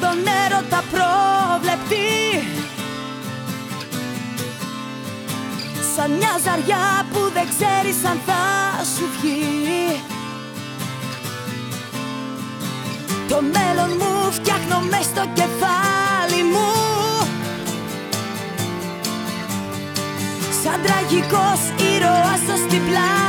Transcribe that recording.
το τον έρωτα προβλεπτή. Σαν μια ζαριά που δεν ξέρεις αν θα σου βγει. Το μέλλον μου φτιάχνω μες στο κεφάλι μου. Σαν τραγικός ήρωας ως την πλάτη